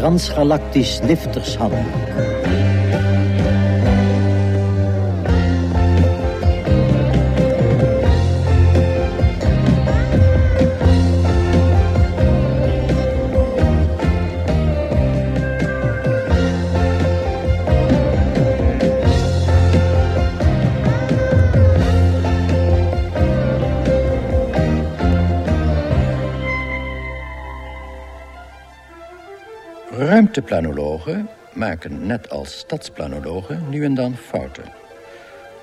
Transgalactisch liftershandboek. Ruimteplanologen maken net als stadsplanologen nu en dan fouten.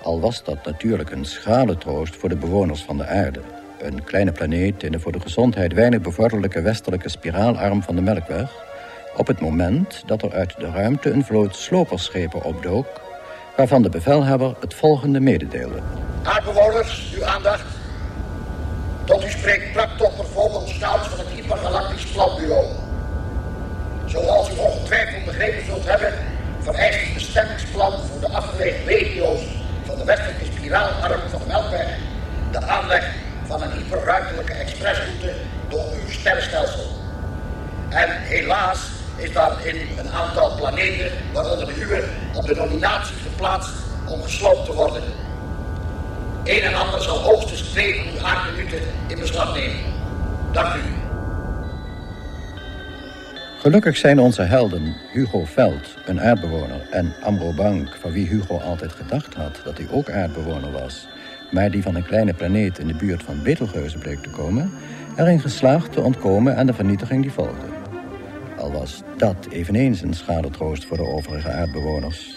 Al was dat natuurlijk een schrale troost voor de bewoners van de aarde. Een kleine planeet in de voor de gezondheid weinig bevorderlijke westelijke spiraalarm van de Melkweg. Op het moment dat er uit de ruimte een vloot sloperschepen opdook... waarvan de bevelhebber het volgende mededeelde. Aardbewoners, uw aandacht. Tot u spreekt Plaktochter Vogelscouts van het Hypergalactisch Planbureau. Zoals u ongetwijfeld begrepen zult hebben, vereist het bestemmingsplan voor de afgelegen regio's van de westelijke spiraalarm van de Melkweg de aanleg van een hyperruimtelijke expressroute door uw sterrenstelsel. En helaas is daarin een aantal planeten, waaronder de uwe, op de nominatie geplaatst om gesloopt te worden. Een en ander zal hoogstens twee van uw aardminuten in beslag nemen. Dank u. Gelukkig zijn onze helden Hugo Veld, een aardbewoner... en Amro Bank, van wie Hugo altijd gedacht had dat hij ook aardbewoner was... maar die van een kleine planeet in de buurt van Betelgeuze bleek te komen... erin geslaagd te ontkomen aan de vernietiging die volgde. Al was dat eveneens een schadetroost voor de overige aardbewoners.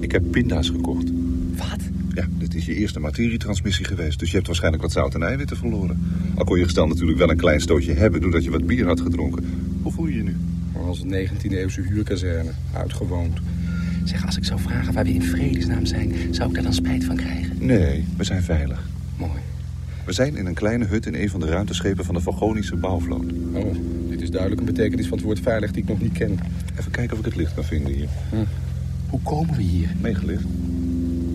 Ik heb pinda's gekocht. Wat? Ja, dit is je eerste materietransmissie geweest, dus je hebt waarschijnlijk wat zout en eiwitten verloren. Al kon je gestel natuurlijk wel een klein stootje hebben doordat je wat bier had gedronken. Hoe voel je je nu? Als een 19e-eeuwse huurkazerne, uitgewoond. Zeg, als ik zou vragen waar we in vredesnaam zijn, zou ik daar dan spijt van krijgen? Nee, we zijn veilig. Mooi. We zijn in een kleine hut in een van de ruimteschepen van de Vagonische bouwvloot. Oh, dit is duidelijk een betekenis van het woord veilig die ik nog niet ken. Even kijken of ik het licht kan vinden hier. Hoe komen we hier? Meegelicht.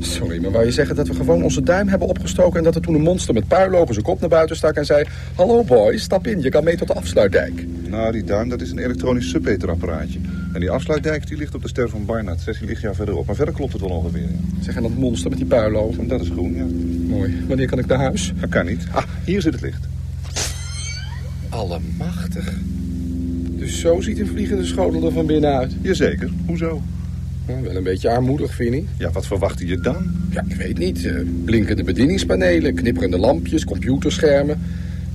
Sorry, maar wou je zeggen dat we gewoon onze duim hebben opgestoken... en dat er toen een monster met puilogen zijn kop naar buiten stak en zei... Hallo boy, stap in, je kan mee tot de afsluitdijk. Nou, die duim, dat is een elektronisch submeterapparaatje. En die afsluitdijk die ligt op de ster van Barnard, 16 lichtjaar verderop. Maar verder klopt het wel ongeveer. ja. Zeg, en dat monster met die puilogen? En dat is groen, ja. Mooi. Wanneer kan ik naar huis? Dat kan niet. Ah, hier zit het licht. Allemachtig. Dus zo ziet een vliegende schotel er van binnenuit. Jazeker. Hoezo? Wel een beetje armoedig, vind ik. Ja, wat verwachtte je dan? Ja, ik weet niet. eh, blinkende bedieningspanelen, knipperende lampjes, computerschermen.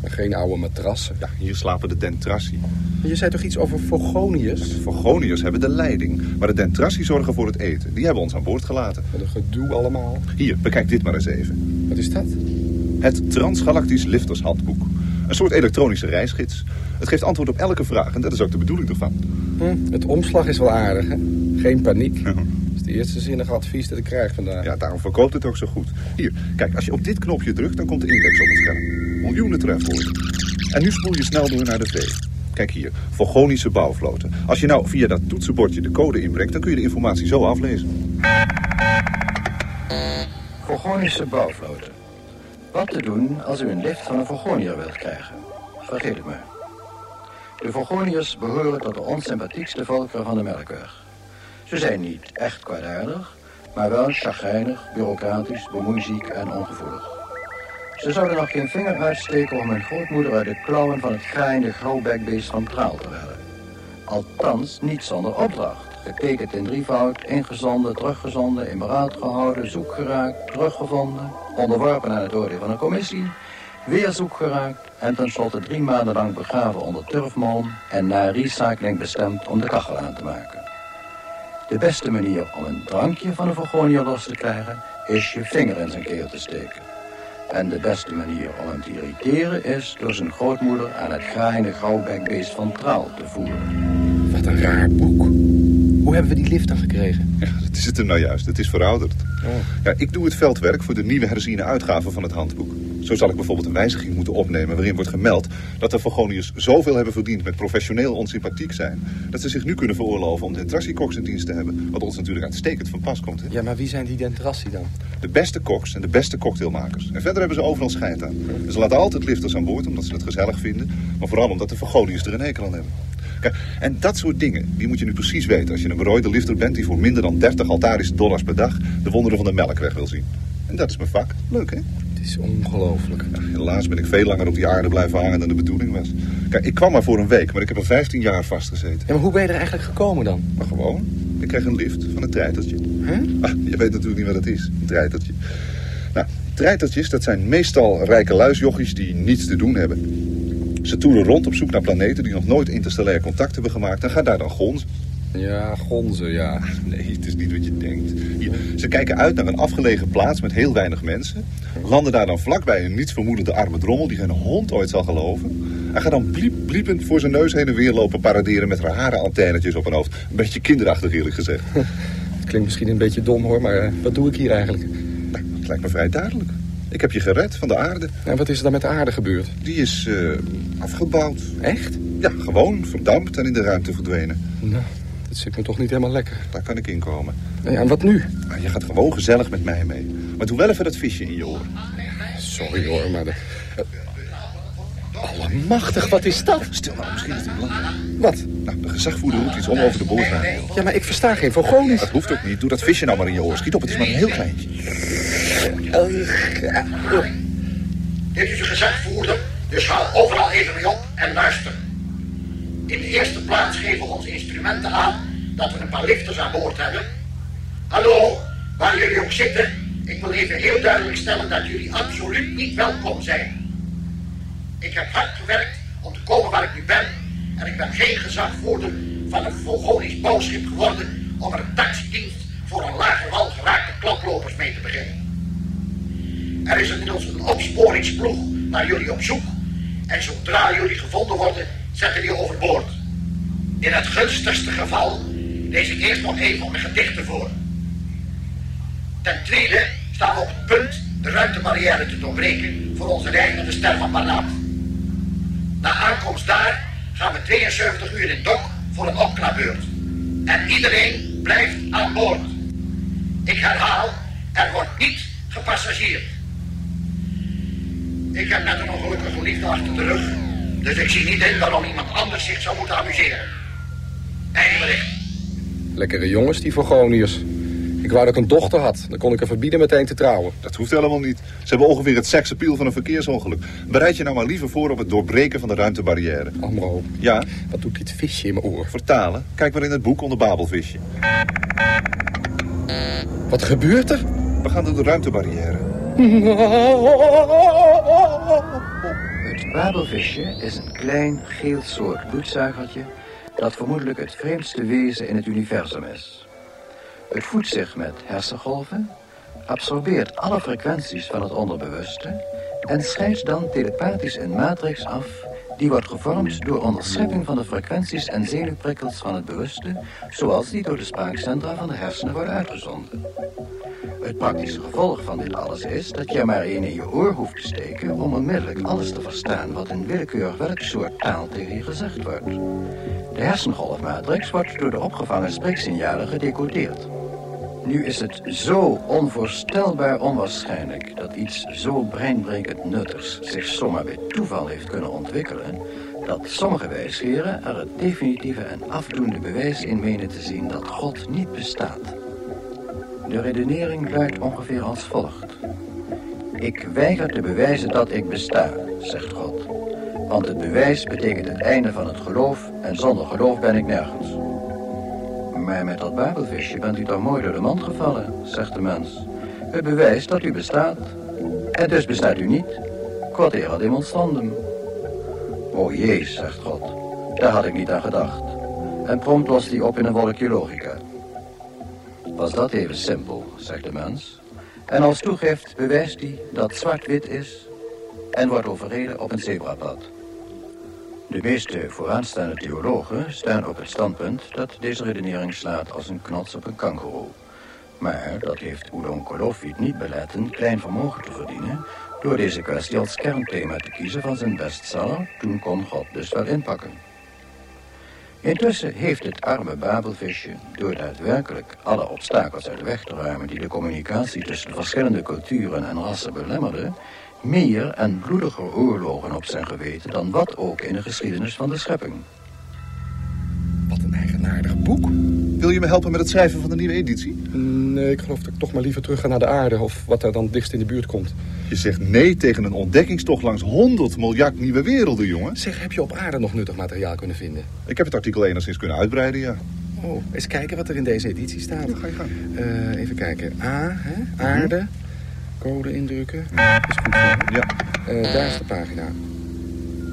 Maar geen oude matrassen. Ja, hier slapen de dentrassi. Je zei toch iets over Fogonius? De Vogoniërs hebben de leiding, maar de dentrassi zorgen voor het eten. Die hebben ons aan boord gelaten. Wat een gedoe allemaal. Hier, bekijk dit maar eens even. Wat is dat? Het Transgalactisch Liftershandboek. Een soort elektronische reisgids. Het geeft antwoord op elke vraag en dat is ook de bedoeling ervan. Hm, het omslag is wel aardig, hè? Geen paniek. Dat is het eerste zinnige advies dat ik krijg vandaag. Ja, daarom verkoopt het ook zo goed. Hier, kijk, als je op dit knopje drukt, dan komt de index op het scherm. Miljoenen trefwoorden. En nu spoel je snel door naar de V. Kijk hier, Vogonische bouwvloten. Als je nou via dat toetsenbordje de code inbrengt, dan kun je de informatie zo aflezen. Vogonische bouwvloten. Wat te doen als u een lift van een Vogonier wilt krijgen? Vergeet het maar. De Vogoniërs behoren tot de onsympathiekste volkeren van de Melkweg. Ze zijn niet echt kwaadaardig, maar wel chagrijnig, bureaucratisch, bemoeiziek en ongevoelig. Ze zouden nog geen vinger uitsteken om hun grootmoeder uit de klauwen van het graaiende grauwbekbeest van Traal te redden. Althans, niet zonder opdracht. Getekend in drievoud, ingezonden, teruggezonden, in beraad gehouden, zoek geraakt, teruggevonden, onderworpen aan het oordeel van een commissie, weer zoek geraakt en tenslotte drie maanden lang begraven onder turfmalm en na recycling bestemd om de kachel aan te maken. De beste manier om een drankje van een Vergonier los te krijgen is je vinger in zijn keel te steken. En de beste manier om hem te irriteren is door zijn grootmoeder aan het graaiende grauwbekbeest van Traal te voeren. Wat een raar boek. Hoe hebben we die lift dan gekregen? Ja, dat is het hem nou juist. Het is verouderd. Oh. Ja, ik doe het veldwerk voor de nieuwe herziene uitgave van het handboek. Zo zal ik bijvoorbeeld een wijziging moeten opnemen waarin wordt gemeld dat de Vogoniërs zoveel hebben verdiend met professioneel onsympathiek zijn, dat ze zich nu kunnen veroorloven om de Trassikoks in dienst te hebben, wat ons natuurlijk uitstekend van pas komt. Hè? Ja, maar wie zijn die dentrassi dan? De beste koks en de beste cocktailmakers. En verder hebben ze overal scheid aan. En ze laten altijd lifters aan boord omdat ze het gezellig vinden. Maar vooral omdat de vergoniërs er een hekel aan hebben. Kijk, en dat soort dingen, die moet je nu precies weten... als je een berooide lifter bent die voor minder dan 30 altarische dollars per dag... de wonderen van de melkweg wil zien. En dat is mijn vak. Leuk, hè? Is ongelooflijk. Helaas ben ik veel langer op die aarde blijven hangen dan de bedoeling was. Kijk, ik kwam maar voor een week, maar ik heb er 15 jaar vastgezeten. Ja, maar hoe ben je er eigenlijk gekomen dan? Maar gewoon, ik kreeg een lift van een treitertje. Ah, je weet natuurlijk niet wat het is, een treitertje. Nou, treitertjes, dat zijn meestal rijke luisjochies die niets te doen hebben. Ze toeren rond op zoek naar planeten die nog nooit interstellair contact hebben gemaakt... en gaan daar dan gonzen. Ja, gonzen, ja. Nee, het is niet wat je denkt. Hier, ze kijken uit naar een afgelegen plaats met heel weinig mensen. Landen daar dan vlakbij een nietsvermoedende arme drommel die geen hond ooit zal geloven. En gaat dan bliep, bliepend voor zijn neus heen en weer lopen paraderen met rare antennetjes op een hoofd. Een beetje kinderachtig eerlijk gezegd. Het klinkt misschien een beetje dom hoor, maar eh, wat doe ik hier eigenlijk? Nou, het lijkt me vrij duidelijk. Ik heb je gered van de aarde. En wat is er dan met de aarde gebeurd? Die is eh, afgebouwd. Echt? Ja, gewoon verdampt en in de ruimte verdwenen. Nou, dat zit me toch niet helemaal lekker. Daar kan ik inkomen. Nou ja, en wat nu? Nou, je gaat gewoon gezellig met mij mee. Maar doe wel even dat visje in je oor. Sorry hoor, maar... De... eh, Allemachtig, wat is dat? Stil nou, misschien is het belangrijk. Wat? Nou, de gezagvoerder roept iets om over de boordradio. Ja, maar ik versta geen Vogonisch. Dat hoeft ook niet. Doe dat visje nou maar in je oor. Schiet op, het is maar een heel kleintje. Dit is uw gezagvoerder, dus hou overal even mee op en luister. In de eerste plaats geven we onze instrumenten aan dat we een paar lifters aan boord hebben. Hallo, waar jullie ook zitten, ik wil even heel duidelijk stellen dat jullie absoluut niet welkom zijn. Ik heb hard gewerkt om te komen waar ik nu ben en ik ben geen gezagvoerder van een Vogonisch bouwschip geworden om er een taxidienst voor een lager wal geraakte klaplopers mee te beginnen. Er is inmiddels een opsporingsploeg naar jullie op zoek. En zodra jullie gevonden worden, zetten die overboord. In het gunstigste geval lees ik eerst nog even mijn gedichten voor. Ten tweede staan we op het punt de ruimtebarrière te doorbreken voor onze reis naar de ster van Barnard. Na aankomst daar gaan we 72 uur in dok voor een opknapbeurt. En iedereen blijft aan boord. Ik herhaal, er wordt niet gepassagierd. Ik heb net een ongelukkige liefde achter de rug. Dus ik zie niet in waarom iemand anders zich zou moeten amuseren. Bericht. Lekkere jongens, die Vogoniërs. Ik wou dat ik een dochter had. Dan kon ik er verbieden meteen te trouwen. Dat hoeft helemaal niet. Ze hebben ongeveer het seksappeal van een verkeersongeluk. Bereid je nou maar liever voor op het doorbreken van de ruimtebarrière. Amro, Ja, wat doet dit visje in mijn oor? vertalen. Kijk maar in het boek onder Babelvisje. Wat gebeurt er? We gaan door de ruimtebarrière. Het babelvisje is een klein geel soort bloedzuigertje dat vermoedelijk het vreemdste wezen in het universum is. Het voedt zich met hersengolven, absorbeert alle frequenties van het onderbewuste en scheidt dan telepathisch een matrix af die wordt gevormd door onderschepping van de frequenties en zenuwprikkels van het bewuste, zoals die door de spraakcentra van de hersenen worden uitgezonden. Het praktische gevolg van dit alles is dat je maar één in je oor hoeft te steken om onmiddellijk alles te verstaan wat in willekeurig welk soort taal tegen je gezegd wordt. De hersengolfmatrix wordt door de opgevangen spreeksignalen gedecodeerd. Nu is het zo onvoorstelbaar onwaarschijnlijk dat iets zo breinbrekend nuttigs zich zomaar bij toeval heeft kunnen ontwikkelen, dat sommige wijsgeren er het definitieve en afdoende bewijs in menen te zien dat God niet bestaat. De redenering luidt ongeveer als volgt. Ik weiger te bewijzen dat ik besta, zegt God. Want het bewijs betekent het einde van het geloof en zonder geloof ben ik nergens. Maar met dat babelvisje bent u toch mooi door de mand gevallen, zegt de mens. Het bewijst dat u bestaat. En dus bestaat u niet. Quatera demonstrandum. O jee, zegt God. Daar had ik niet aan gedacht. En prompt lost hij op in een wolkje logica. Was dat even simpel, zegt de mens. En als toegift bewijst hij dat zwart-wit is en wordt overreden op een zebrapad. De meeste vooraanstaande theologen staan op het standpunt dat deze redenering slaat als een knots op een kangoeroe. Maar dat heeft Oudon Kolofit niet beletten klein vermogen te verdienen door deze kwestie als kernthema te kiezen van zijn bestseller Toen kon God dus wel inpakken. Intussen heeft het arme babelvisje, door daadwerkelijk alle obstakels uit de weg te ruimen die de communicatie tussen de verschillende culturen en rassen belemmerden, meer en bloediger oorlogen op zijn geweten dan wat ook in de geschiedenis van de schepping. Wat een eigenaardig boek. Wil je me helpen met het schrijven van de nieuwe editie? Nee, ik geloof dat ik toch maar liever terug ga naar de aarde... of wat er dan dichtst in de buurt komt. Je zegt nee tegen een ontdekkingstocht langs 100 miljard nieuwe werelden, jongen. Zeg, heb je op aarde nog nuttig materiaal kunnen vinden? Ik heb het artikel enigszins kunnen uitbreiden, ja. Oh, eens kijken wat er in deze editie staat. ga je gang. Eh, even kijken. A, hè? aarde. Code indrukken. Is goed zo. Ja. Eh, daar is de pagina.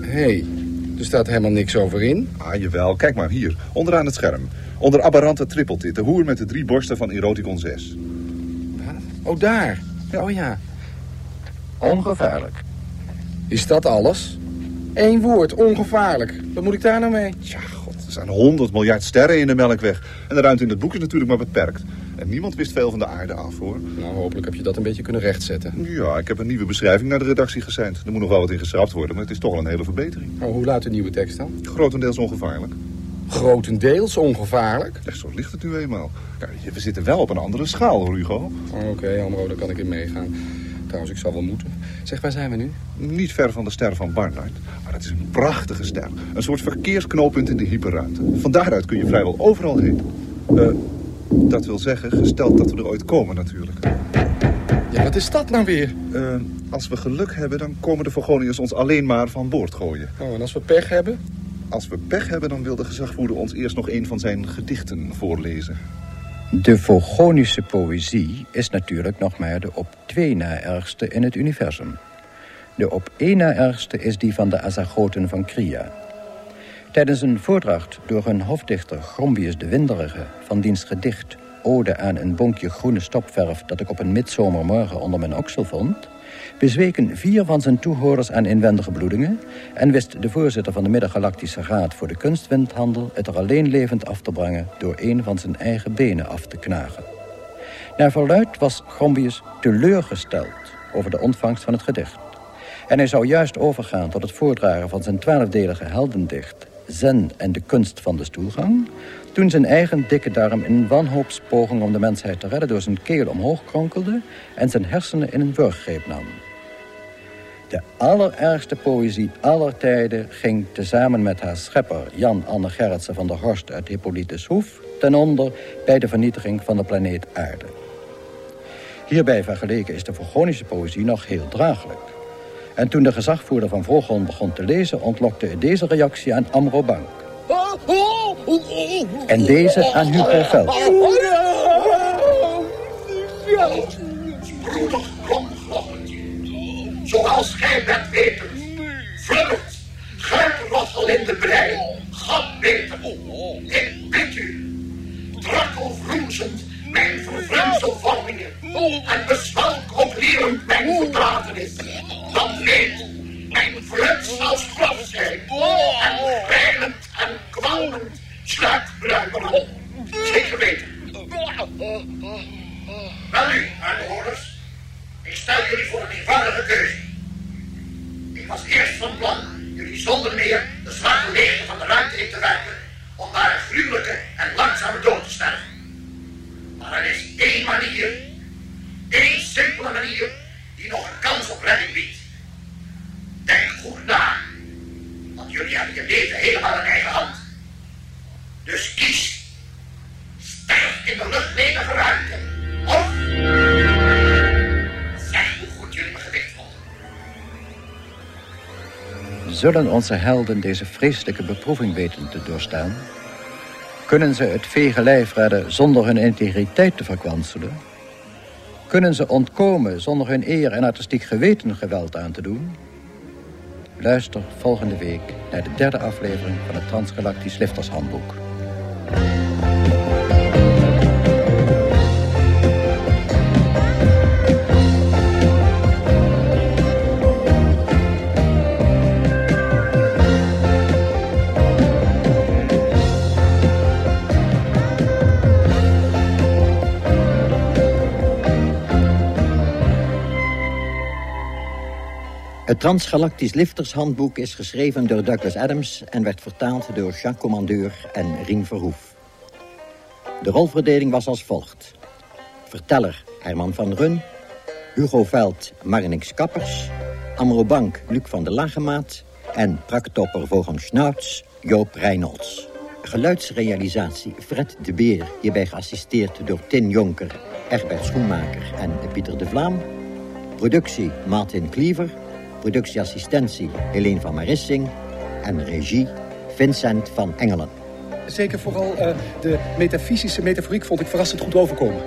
Hé, hey, er staat helemaal niks over in. Ah, jawel. Kijk maar, hier. Onderaan het scherm. Onder aberrante trippeltit. De hoer met de drie borsten van Eroticon 6. Wat? Oh, daar. Oh ja. Ongevaarlijk. Is dat alles? Eén woord, ongevaarlijk. Wat moet ik daar nou mee? Tja, god. Er zijn 100 miljard sterren in de Melkweg. En de ruimte in het boek is natuurlijk maar beperkt. En niemand wist veel van de aarde af, hoor. Nou, hopelijk heb je dat een beetje kunnen rechtzetten. Ja, ik heb een nieuwe beschrijving naar de redactie gezend. Er moet nog wel wat in geschrapt worden, maar het is toch wel een hele verbetering. Oh, hoe luidt de nieuwe tekst dan? Grotendeels ongevaarlijk. Grotendeels ongevaarlijk. Echt, zo ligt het nu eenmaal. Kijk, we zitten wel op een andere schaal, hoor, Hugo. Oh, Oké, Amro, daar kan ik in meegaan. Trouwens, ik zal wel moeten. Zeg, waar zijn we nu? Niet ver van de ster van Barnard. Maar dat is een prachtige ster. Een soort verkeersknooppunt in de hyperruimte. Van daaruit kun je vrijwel overal heen. Eh, dat wil zeggen, gesteld dat we er ooit komen natuurlijk. Ja, wat is dat nou weer? Eh, als we geluk hebben, dan komen de Vogoniërs ons alleen maar van boord gooien. Oh, en als we pech hebben? Als we pech hebben, dan wil de gezagvoerder ons eerst nog een van zijn gedichten voorlezen. De Vogonische poëzie is natuurlijk nog maar de op twee na ergste in het universum. De op één na ergste is die van de Azagoten van Kria. Tijdens een voordracht door hun hofdichter Grombius de Winderige... van diens gedicht Ode aan een bonkje groene stopverf... dat ik op een midzomermorgen onder mijn oksel vond... bezweken vier van zijn toehoorders aan inwendige bloedingen... en wist de voorzitter van de Middengalactische Raad voor de Kunstwindhandel... het er alleen levend af te brengen door een van zijn eigen benen af te knagen. Naar verluid was Grombius teleurgesteld over de ontvangst van het gedicht. En hij zou juist overgaan tot het voordragen van zijn twaalfdelige heldendicht... Zen en de kunst van de stoelgang... toen zijn eigen dikke darm in een wanhoopspoging om de mensheid te redden... door zijn keel omhoog kronkelde en zijn hersenen in een wurggreep nam. De allerergste poëzie aller tijden ging tezamen met haar schepper... Jan Anne Gerritsen van der Horst uit Hippolytus Hoef... ten onder bij de vernietiging van de planeet Aarde. Hierbij vergeleken is de Vogonische poëzie nog heel draaglijk. En toen de gezagvoerder van Vrogon begon te lezen... ontlokte deze reactie aan Amro Bank. En deze aan Hugo Veld. Zoals gij bent weten. Vlucht. Geurrossel in de brei. God beter. Ik bid u. Drakkel vloezend mijn vervreemselvormingen. En bezwalk oplerend mijn verdragenis. Weet mijn vlucht als grafschijn. En grijnend en kwalmend sluit ruimer op. Zeker weten. Wel nu, aanhoorders. Ik stel jullie voor een eenvoudige keuze. Ik was eerst van plan jullie zonder meer de zwarte leegte van de ruimte in te werken om daar een gruwelijke en langzame dood je leven helemaal in eigen hand. Dus kies. Sterf in de luchtledige ruimte. Of... Zeg hoe goed jullie me. Zullen onze helden deze vreselijke beproeving weten te doorstaan? Kunnen ze het vege lijf redden zonder hun integriteit te verkwanselen? Kunnen ze ontkomen zonder hun eer en artistiek geweten geweld aan te doen? Luister volgende week naar de derde aflevering van het Transgalactisch Liftershandboek. Het Transgalactisch Liftershandboek is geschreven door Douglas Adams... en werd vertaald door Jacques Commandeur en Rien Verhoef. De rolverdeling was als volgt. Verteller Herman van Run... Hugo Veld, Marnix Kappers... Amro Bank, Luc van der Lagemaat... en praktopper Vogan Schnauts, Joop Reynolds. Geluidsrealisatie Fred de Beer, hierbij geassisteerd door Tin Jonker... Egbert Schoenmaker en Pieter de Vlaam... Productie Martin Kliever Productieassistentie Helene van Marissing. En regie Vincent van Engelen. Zeker vooral uh, de metafysische metaforiek vond ik verrassend goed overkomen.